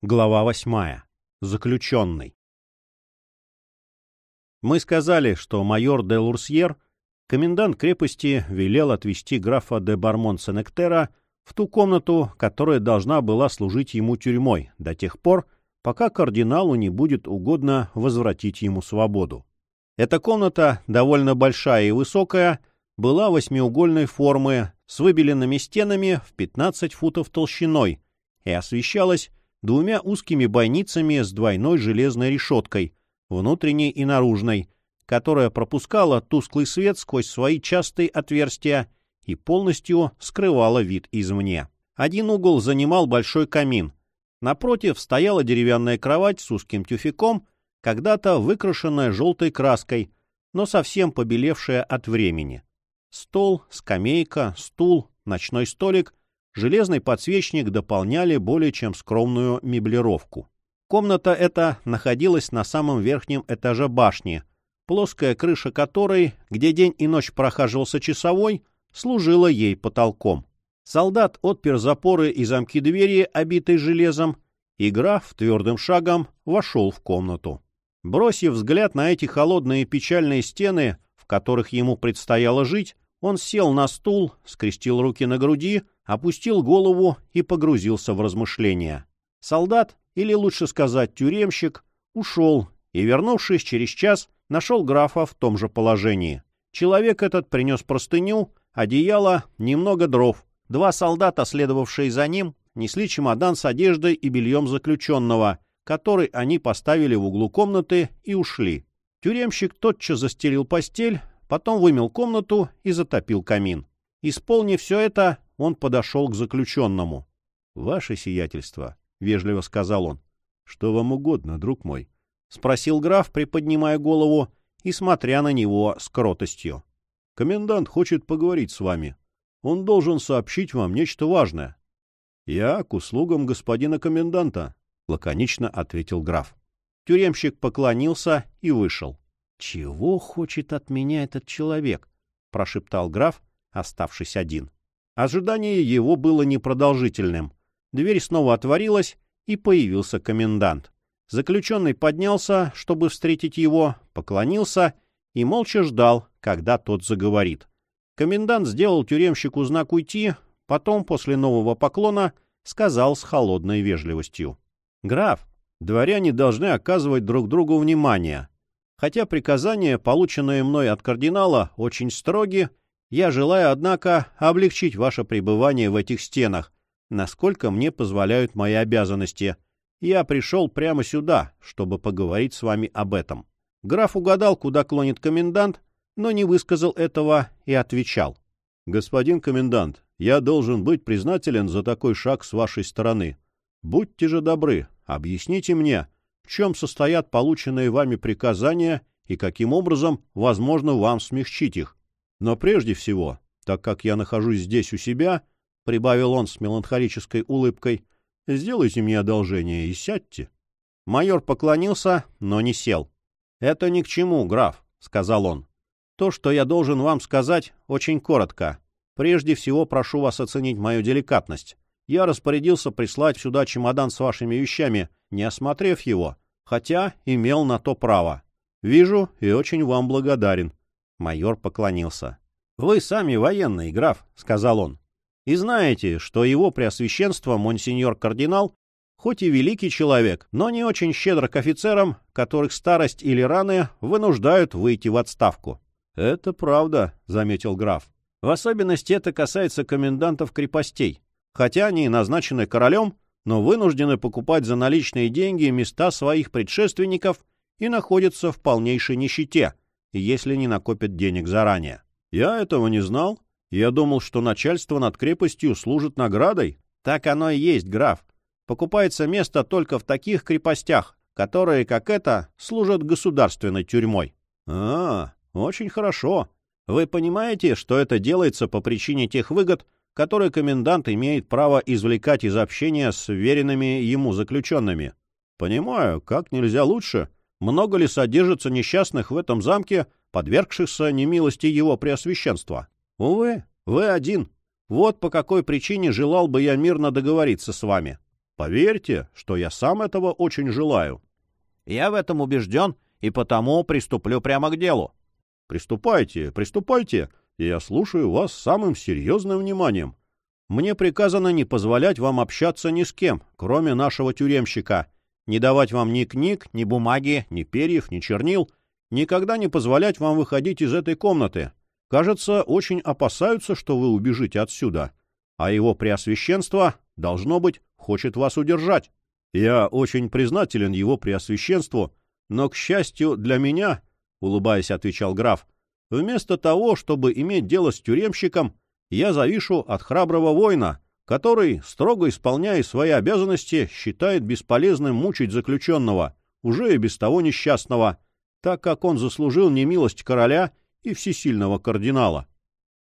Глава восьмая. Заключенный. Мы сказали, что майор де Лурсьер, комендант крепости, велел отвезти графа де Бармон-Сенектера в ту комнату, которая должна была служить ему тюрьмой до тех пор, пока кардиналу не будет угодно возвратить ему свободу. Эта комната, довольно большая и высокая, была восьмиугольной формы с выбеленными стенами в 15 футов толщиной и освещалась двумя узкими бойницами с двойной железной решеткой, внутренней и наружной, которая пропускала тусклый свет сквозь свои частые отверстия и полностью скрывала вид извне. Один угол занимал большой камин. Напротив стояла деревянная кровать с узким тюфяком, когда-то выкрашенная желтой краской, но совсем побелевшая от времени. Стол, скамейка, стул, ночной столик железный подсвечник дополняли более чем скромную меблировку. Комната эта находилась на самом верхнем этаже башни, плоская крыша которой, где день и ночь прохаживался часовой, служила ей потолком. Солдат отпер запоры и замки двери, обитой железом, и граф твердым шагом вошел в комнату. Бросив взгляд на эти холодные печальные стены, в которых ему предстояло жить, он сел на стул, скрестил руки на груди, опустил голову и погрузился в размышления. Солдат, или лучше сказать тюремщик, ушел и, вернувшись через час, нашел графа в том же положении. Человек этот принес простыню, одеяло, немного дров. Два солдата, следовавшие за ним, несли чемодан с одеждой и бельем заключенного, который они поставили в углу комнаты и ушли. Тюремщик тотчас застелил постель, потом вымел комнату и затопил камин. Исполнив все это, он подошел к заключенному. — Ваше сиятельство, — вежливо сказал он. — Что вам угодно, друг мой? — спросил граф, приподнимая голову и смотря на него с кротостью. — Комендант хочет поговорить с вами. Он должен сообщить вам нечто важное. — Я к услугам господина коменданта, — лаконично ответил граф. Тюремщик поклонился и вышел. «Чего хочет от меня этот человек?» — прошептал граф, оставшись один. Ожидание его было непродолжительным. Дверь снова отворилась, и появился комендант. Заключенный поднялся, чтобы встретить его, поклонился и молча ждал, когда тот заговорит. Комендант сделал тюремщику знак уйти, потом, после нового поклона, сказал с холодной вежливостью. — Граф, дворяне должны оказывать друг другу внимание. Хотя приказания, полученные мной от кардинала, очень строги, я желаю, однако, облегчить ваше пребывание в этих стенах, насколько мне позволяют мои обязанности. Я пришел прямо сюда, чтобы поговорить с вами об этом. Граф угадал, куда клонит комендант, но не высказал этого и отвечал. — Господин комендант, я должен быть признателен за такой шаг с вашей стороны. Будьте же добры, объясните мне, в чем состоят полученные вами приказания и каким образом возможно вам смягчить их. Но прежде всего, так как я нахожусь здесь у себя, — прибавил он с меланхолической улыбкой, — сделайте мне одолжение и сядьте. Майор поклонился, но не сел. — Это ни к чему, граф, — сказал он. — То, что я должен вам сказать, очень коротко. Прежде всего прошу вас оценить мою деликатность. Я распорядился прислать сюда чемодан с вашими вещами, не осмотрев его, хотя имел на то право. Вижу и очень вам благодарен. Майор поклонился. — Вы сами военный, граф, — сказал он. — И знаете, что его преосвященство, монсеньор-кардинал, хоть и великий человек, но не очень щедр к офицерам, которых старость или раны вынуждают выйти в отставку. — Это правда, — заметил граф. В особенности это касается комендантов крепостей. Хотя они назначены королем, но вынуждены покупать за наличные деньги места своих предшественников и находятся в полнейшей нищете, если не накопят денег заранее. Я этого не знал. Я думал, что начальство над крепостью служит наградой. Так оно и есть, граф. Покупается место только в таких крепостях, которые, как это, служат государственной тюрьмой. А, очень хорошо. Вы понимаете, что это делается по причине тех выгод, который комендант имеет право извлекать из общения с веренными ему заключенными. Понимаю, как нельзя лучше. Много ли содержится несчастных в этом замке, подвергшихся немилости его преосвященства? Увы, вы один. Вот по какой причине желал бы я мирно договориться с вами. Поверьте, что я сам этого очень желаю. Я в этом убежден и потому приступлю прямо к делу. Приступайте, приступайте, я слушаю вас с самым серьезным вниманием. Мне приказано не позволять вам общаться ни с кем, кроме нашего тюремщика, не давать вам ни книг, ни бумаги, ни перьев, ни чернил, никогда не позволять вам выходить из этой комнаты. Кажется, очень опасаются, что вы убежите отсюда, а его преосвященство, должно быть, хочет вас удержать. Я очень признателен его преосвященству, но, к счастью для меня, — улыбаясь, отвечал граф, — вместо того, чтобы иметь дело с тюремщиком, я завишу от храброго воина, который, строго исполняя свои обязанности, считает бесполезным мучить заключенного, уже и без того несчастного, так как он заслужил немилость короля и всесильного кардинала.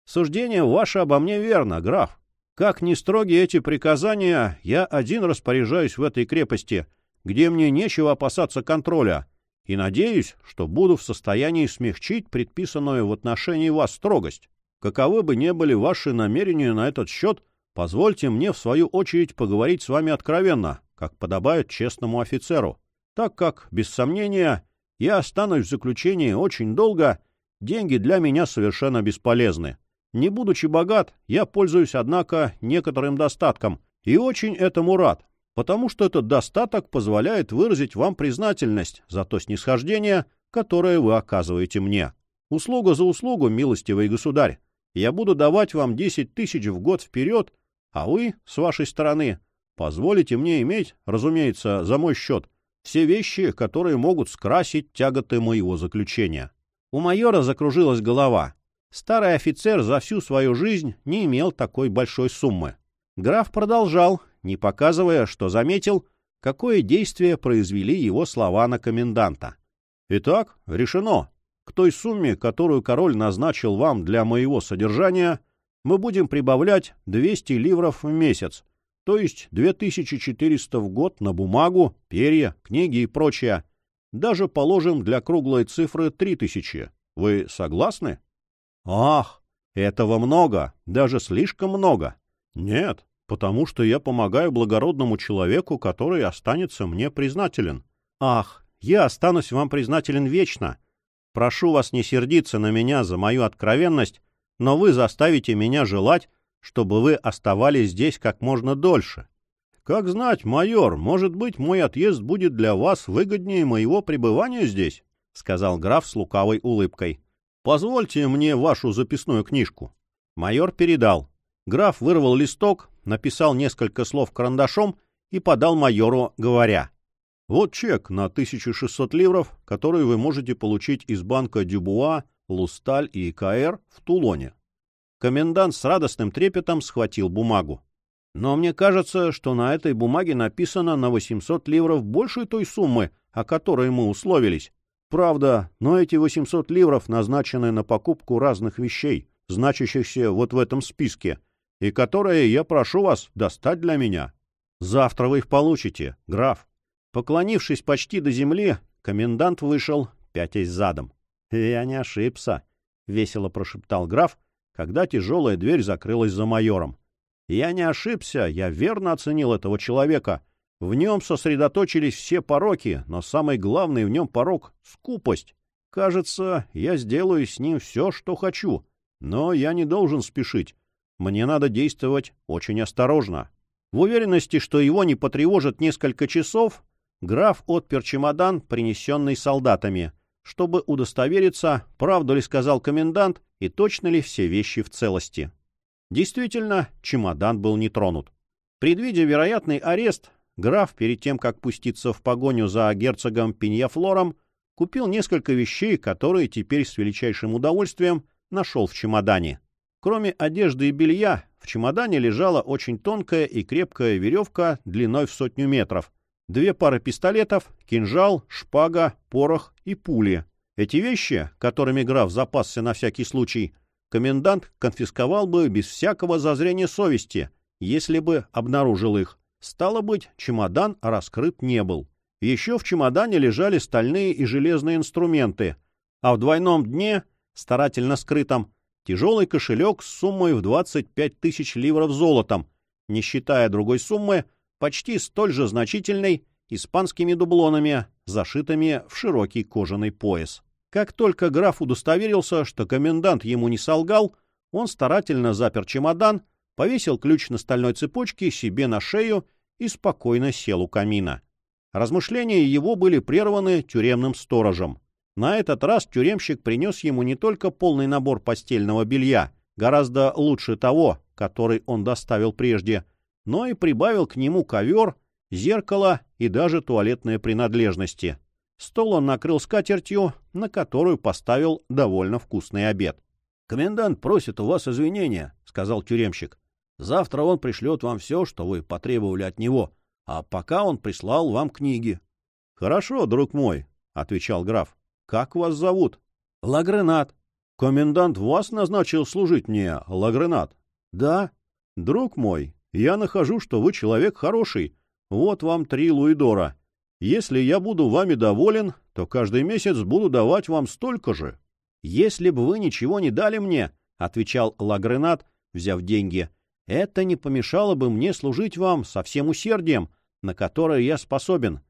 Суждение ваше обо мне верно, граф. Как ни строги эти приказания, я один распоряжаюсь в этой крепости, где мне нечего опасаться контроля, и надеюсь, что буду в состоянии смягчить предписанную в отношении вас строгость. Каковы бы ни были ваши намерения на этот счет, позвольте мне, в свою очередь, поговорить с вами откровенно, как подобает честному офицеру, так как, без сомнения, я останусь в заключении очень долго, деньги для меня совершенно бесполезны. Не будучи богат, я пользуюсь, однако, некоторым достатком, и очень этому рад, потому что этот достаток позволяет выразить вам признательность за то снисхождение, которое вы оказываете мне. Услуга за услугу, милостивый государь. Я буду давать вам 10 тысяч в год вперед, а вы, с вашей стороны, позволите мне иметь, разумеется, за мой счет, все вещи, которые могут скрасить тяготы моего заключения. У майора закружилась голова. Старый офицер за всю свою жизнь не имел такой большой суммы. Граф продолжал, не показывая, что заметил, какое действие произвели его слова на коменданта. «Итак, решено. К той сумме, которую король назначил вам для моего содержания, мы будем прибавлять 200 ливров в месяц, то есть 2400 в год на бумагу, перья, книги и прочее. Даже положим для круглой цифры 3000. Вы согласны? Ах, этого много, даже слишком много. Нет, потому что я помогаю благородному человеку, который останется мне признателен. Ах, я останусь вам признателен вечно, Прошу вас не сердиться на меня за мою откровенность, но вы заставите меня желать, чтобы вы оставались здесь как можно дольше. Как знать, майор, может быть, мой отъезд будет для вас выгоднее моего пребывания здесь, — сказал граф с лукавой улыбкой. Позвольте мне вашу записную книжку. Майор передал. Граф вырвал листок, написал несколько слов карандашом и подал майору, говоря — вот чек на 1600 ливров, который вы можете получить из банка Дюбуа, Лусталь и КР в Тулоне. Комендант с радостным трепетом схватил бумагу. Но мне кажется, что на этой бумаге написано на 800 ливров больше той суммы, о которой мы условились. Правда, но эти 800 ливров назначены на покупку разных вещей, значащихся вот в этом списке, и которые я прошу вас достать для меня. Завтра вы их получите, граф. Поклонившись почти до земли, комендант вышел, пятясь задом. — Я не ошибся, — весело прошептал граф, когда тяжелая дверь закрылась за майором. — Я не ошибся, я верно оценил этого человека. В нем сосредоточились все пороки, но самый главный в нем порок — скупость. Кажется, я сделаю с ним все, что хочу, но я не должен спешить. Мне надо действовать очень осторожно. В уверенности, что его не потревожат несколько часов, граф отпер чемодан, принесенный солдатами, чтобы удостовериться, правду ли сказал комендант и точно ли все вещи в целости. Действительно, чемодан был не тронут. Предвидя вероятный арест, граф, перед тем, как пуститься в погоню за герцогом Пиньяфлором, купил несколько вещей, которые теперь с величайшим удовольствием нашел в чемодане. Кроме одежды и белья, в чемодане лежала очень тонкая и крепкая веревка длиной в сотню метров, две пары пистолетов, кинжал, шпага, порох и пули. Эти вещи, которыми граф запасся на всякий случай, комендант конфисковал бы без всякого зазрения совести, если бы обнаружил их. Стало быть, чемодан раскрыт не был. Еще в чемодане лежали стальные и железные инструменты, а в двойном дне, старательно скрытом, тяжелый кошелек с суммой в 25 тысяч ливров золотом, не считая другой суммы, почти столь же значительной, испанскими дублонами, зашитыми в широкий кожаный пояс. Как только граф удостоверился, что комендант ему не солгал, он старательно запер чемодан, повесил ключ на стальной цепочке себе на шею и спокойно сел у камина. Размышления его были прерваны тюремным сторожем. На этот раз тюремщик принес ему не только полный набор постельного белья, гораздо лучше того, который он доставил прежде, но и прибавил к нему ковер, зеркало и даже туалетные принадлежности. Стол он накрыл скатертью, на которую поставил довольно вкусный обед. — Комендант просит у вас извинения, — сказал тюремщик. — Завтра он пришлет вам все, что вы потребовали от него, а пока он прислал вам книги. — Хорошо, друг мой, — отвечал граф. — Как вас зовут? — Лагренат. — Комендант вас назначил служить мне, Лагренат? — Да. — Друг мой, я нахожу, что вы человек хороший. Вот вам три луидора. Если я буду вами доволен, то каждый месяц буду давать вам столько же. — Если бы вы ничего не дали мне, — отвечал Лагренат, взяв деньги, — это не помешало бы мне служить вам со всем усердием, на которое я способен.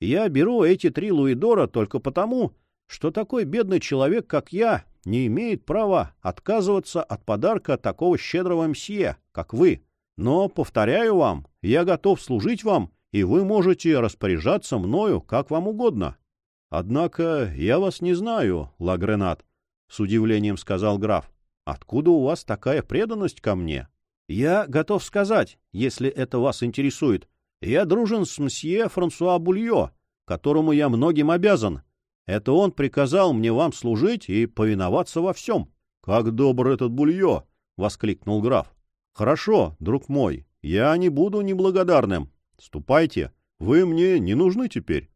Я беру эти три луидора только потому, что такой бедный человек, как я, не имеет права отказываться от подарка такого щедрого мсье, как вы. Но, повторяю вам, я готов служить вам и вы можете распоряжаться мною как вам угодно. — Однако я вас не знаю, Лагренат, — с удивлением сказал граф. — Откуда у вас такая преданность ко мне? — Я готов сказать, если это вас интересует. Я дружен с мсье Франсуа Бульё, которому я многим обязан. Это он приказал мне вам служить и повиноваться во всем. — Как добр этот Бульё! — воскликнул граф. — Хорошо, друг мой, я не буду неблагодарным. Ступайте, вы мне не нужны теперь.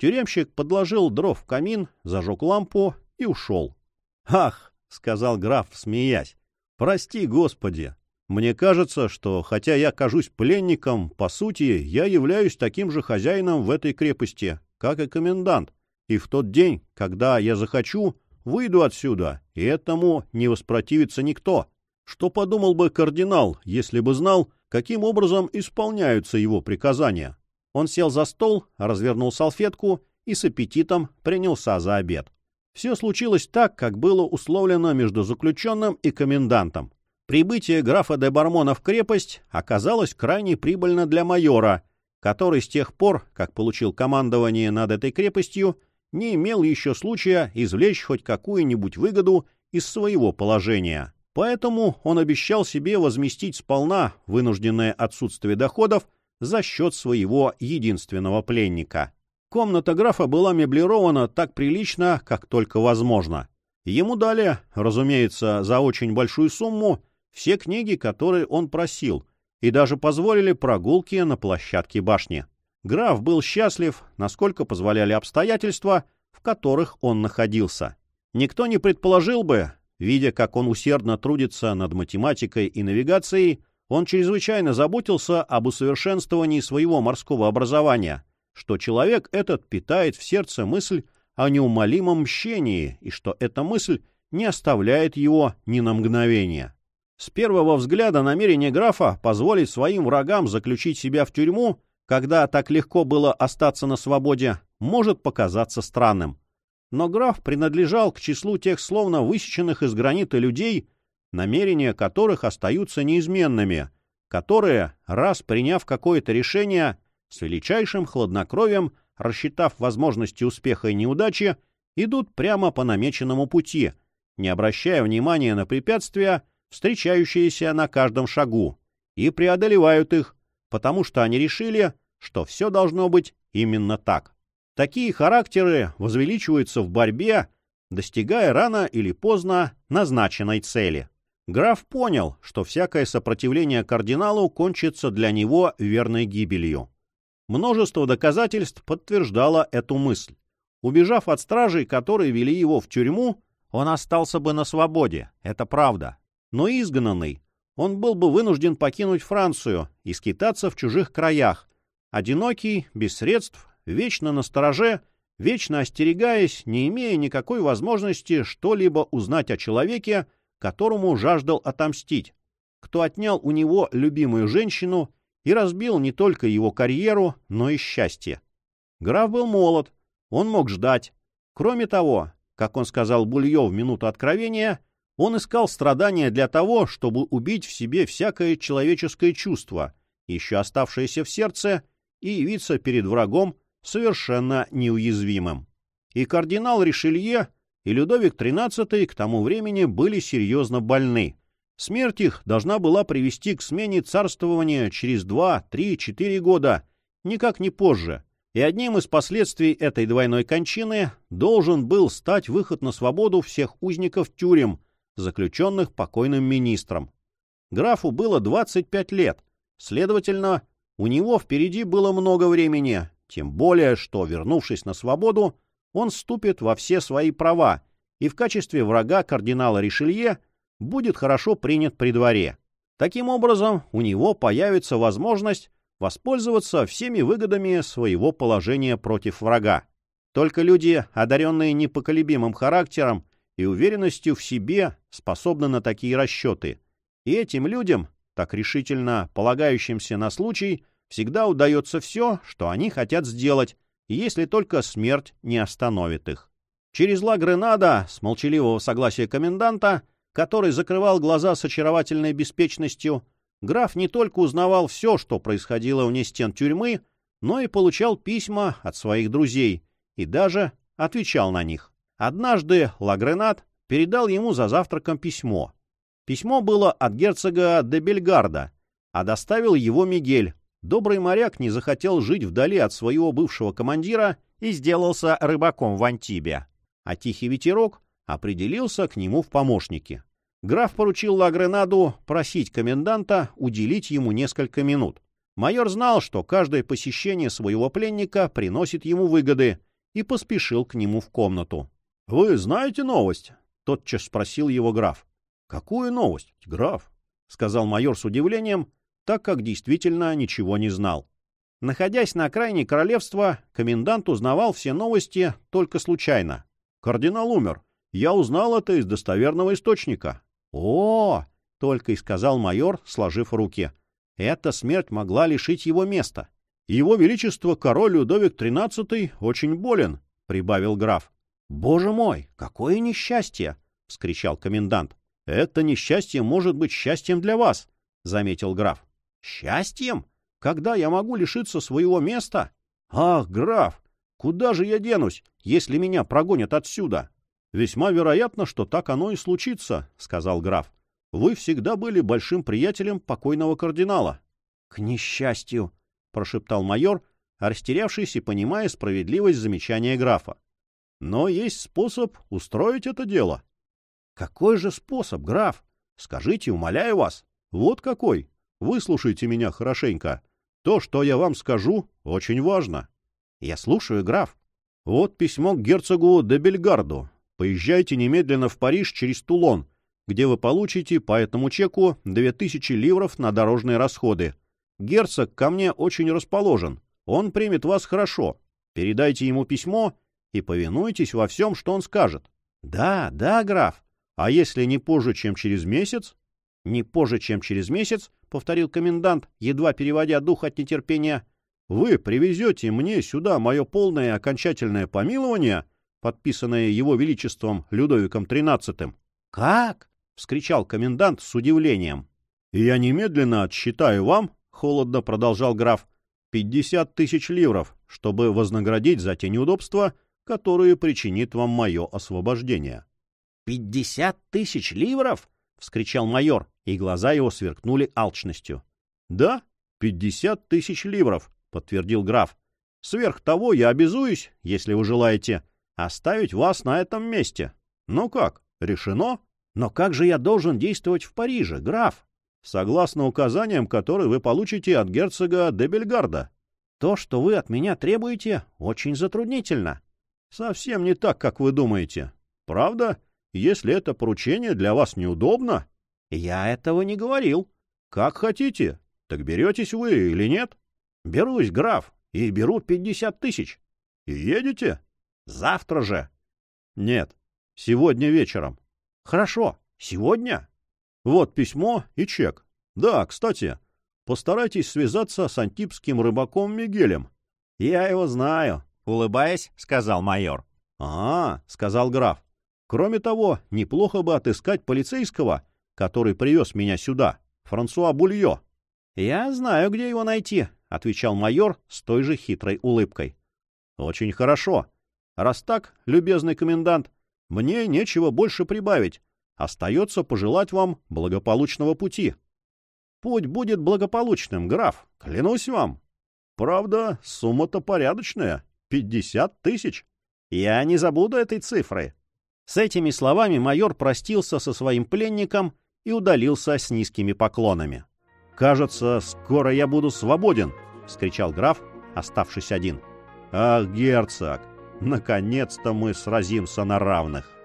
Тюремщик подложил дров в камин, зажег лампу и ушел. — Ах! — сказал граф, смеясь. — Прости, Господи! Мне кажется, что, хотя я кажусь пленником, по сути, я являюсь таким же хозяином в этой крепости, как и комендант, и в тот день, когда я захочу, выйду отсюда, и этому не воспротивится никто. Что подумал бы кардинал, если бы знал, каким образом исполняются его приказания. Он сел за стол, развернул салфетку и с аппетитом принялся за обед. Все случилось так, как было условлено между заключенным и комендантом. Прибытие графа де Бармона в крепость оказалось крайне прибыльно для майора, который с тех пор, как получил командование над этой крепостью, не имел еще случая извлечь хоть какую-нибудь выгоду из своего положения. Поэтому он обещал себе возместить сполна вынужденное отсутствие доходов за счет своего единственного пленника. Комната графа была меблирована так прилично, как только возможно. Ему дали, разумеется, за очень большую сумму все книги, которые он просил, и даже позволили прогулки на площадке башни. Граф был счастлив, насколько позволяли обстоятельства, в которых он находился. Никто не предположил бы, Видя, как он усердно трудится над математикой и навигацией, он чрезвычайно заботился об усовершенствовании своего морского образования, что человек этот питает в сердце мысль о неумолимом мщении и что эта мысль не оставляет его ни на мгновение. С первого взгляда намерение графа позволить своим врагам заключить себя в тюрьму, когда так легко было остаться на свободе, может показаться странным но граф принадлежал к числу тех словно высеченных из гранита людей, намерения которых остаются неизменными, которые, раз приняв какое-то решение, с величайшим хладнокровием, рассчитав возможности успеха и неудачи, идут прямо по намеченному пути, не обращая внимания на препятствия, встречающиеся на каждом шагу, и преодолевают их, потому что они решили, что все должно быть именно так. Такие характеры возвеличиваются в борьбе, достигая рано или поздно назначенной цели. Граф понял, что всякое сопротивление кардиналу кончится для него верной гибелью. Множество доказательств подтверждало эту мысль. Убежав от стражей, которые вели его в тюрьму, он остался бы на свободе, это правда. Но изгнанный, он был бы вынужден покинуть Францию и скитаться в чужих краях, одинокий, без средств, вечно на стороже, вечно остерегаясь, не имея никакой возможности что-либо узнать о человеке, которому жаждал отомстить, кто отнял у него любимую женщину и разбил не только его карьеру, но и счастье. Граф был молод, он мог ждать. Кроме того, как он сказал Бульё в минуту откровения, он искал страдания для того, чтобы убить в себе всякое человеческое чувство, еще оставшееся в сердце, и явиться перед врагом совершенно неуязвимым. И кардинал Ришелье, и Людовик XIII к тому времени были серьезно больны. Смерть их должна была привести к смене царствования через два, три, четыре года, никак не позже. И одним из последствий этой двойной кончины должен был стать выход на свободу всех узников тюрем, заключенных покойным министром. Графу было 25 лет, следовательно, у него впереди было много времени, тем более, что, вернувшись на свободу, он вступит во все свои права и в качестве врага кардинала Ришелье будет хорошо принят при дворе. Таким образом, у него появится возможность воспользоваться всеми выгодами своего положения против врага. Только люди, одаренные непоколебимым характером и уверенностью в себе, способны на такие расчеты. И этим людям, так решительно полагающимся на случай, всегда удается все, что они хотят сделать, если только смерть не остановит их. Через Ла Гренада, с молчаливого согласия коменданта, который закрывал глаза с очаровательной беспечностью, граф не только узнавал все, что происходило вне стен тюрьмы, но и получал письма от своих друзей и даже отвечал на них. Однажды Лагренат передал ему за завтраком письмо. Письмо было от герцога де Бельгарда, а доставил его Мигель. Добрый моряк не захотел жить вдали от своего бывшего командира и сделался рыбаком в Антибе. А тихий ветерок определился к нему в помощники. Граф поручил Лагренаду просить коменданта уделить ему несколько минут. Майор знал, что каждое посещение своего пленника приносит ему выгоды, и поспешил к нему в комнату. — Вы знаете новость? — тотчас спросил его граф. — Какую новость, граф? — сказал майор с удивлением, так как действительно ничего не знал. Находясь на окраине королевства, комендант узнавал все новости только случайно. Кардинал умер. Я узнал это из достоверного источника. О, только и сказал майор, сложив руки. Эта смерть могла лишить его места. Его величество король Людовик XIII очень болен, прибавил граф. Боже мой, какое несчастье! вскричал комендант. Это несчастье может быть счастьем для вас, заметил граф. Счастьем? Когда я могу лишиться своего места? Ах, граф, куда же я денусь, если меня прогонят отсюда? Весьма вероятно, что так оно и случится, сказал граф. Вы всегда были большим приятелем покойного кардинала. К несчастью, прошептал майор, растерявшись и понимая справедливость замечания графа. Но есть способ устроить это дело. Какой же способ, граф? Скажите, умоляю вас. Вот какой. Выслушайте меня хорошенько. То, что я вам скажу, очень важно. Я слушаю, граф. Вот письмо к герцогу де Бельгарду. Поезжайте немедленно в Париж через Тулон, где вы получите по этому чеку 2000 ливров на дорожные расходы. Герцог ко мне очень расположен. Он примет вас хорошо. Передайте ему письмо и повинуйтесь во всем, что он скажет. Да, да, граф. А если не позже, чем через месяц? Не позже, чем через месяц, повторил комендант, едва переводя дух от нетерпения. Вы привезете мне сюда мое полное окончательное помилование, подписанное его величеством Людовиком XIII. Как? вскричал комендант с удивлением. Я немедленно отсчитаю вам, холодно продолжал граф, пятьдесят тысяч ливров, чтобы вознаградить за те неудобства, которые причинит вам мое освобождение. «Пятьдесят тысяч ливров?» — вскричал майор, и глаза его сверкнули алчностью. «Да, пятьдесят тысяч ливров», — подтвердил граф. «Сверх того я обязуюсь, если вы желаете, оставить вас на этом месте. Ну как, решено? Но как же я должен действовать в Париже, граф?» «Согласно указаниям, которые вы получите от герцога де Бельгарда. То, что вы от меня требуете, очень затруднительно». Совсем не так, как вы думаете. Правда? Если это поручение для вас неудобно? Я этого не говорил. Как хотите. Так беретесь вы или нет? Берусь, граф, и беру пятьдесят тысяч. И едете? Завтра же. Нет, сегодня вечером. Хорошо, сегодня? Вот письмо и чек. Да, кстати, постарайтесь связаться с антипским рыбаком Мигелем. — Я его знаю, — улыбаясь, сказал майор. — А, — сказал граф. — Кроме того, неплохо бы отыскать полицейского, который привез меня сюда, Франсуа Бульё. — Я знаю, где его найти, — отвечал майор с той же хитрой улыбкой. — Очень хорошо. Раз так, любезный комендант, мне нечего больше прибавить. Остается пожелать вам благополучного пути. Путь будет благополучным, граф, клянусь вам. Правда, сумма-то порядочная — пятьдесят тысяч. Я не забуду этой цифры. С этими словами майор простился со своим пленником и удалился с низкими поклонами. «Кажется, скоро я буду свободен!» — вскричал граф, оставшись один. «Ах, герцог, наконец-то мы сразимся на равных!»